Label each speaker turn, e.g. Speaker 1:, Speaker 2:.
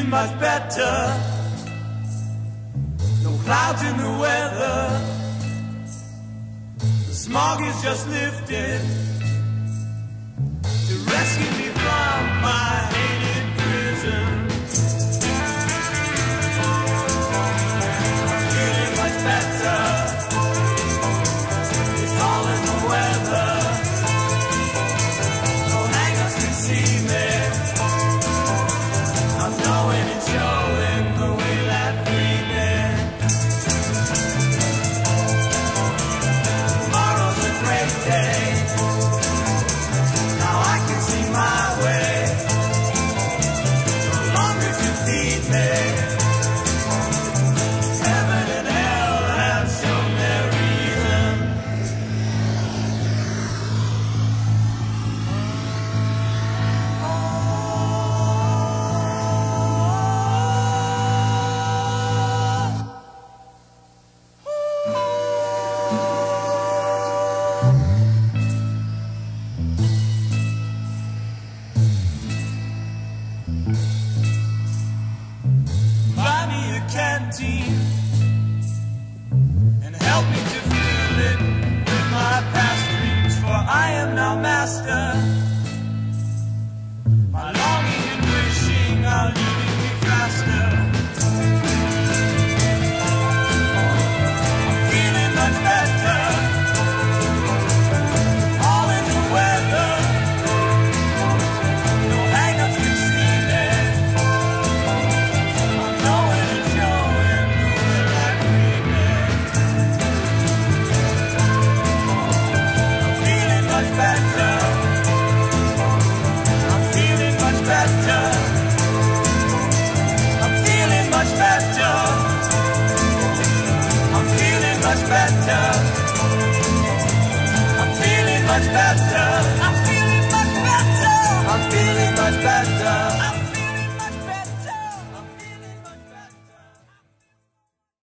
Speaker 1: feeling much better. No clouds in the weather. The smog is just lifting. empty and help me to feel it with my past dreams, for I am now master. much better. I'm feeling much better. I'm feeling much better. I'm feeling much better.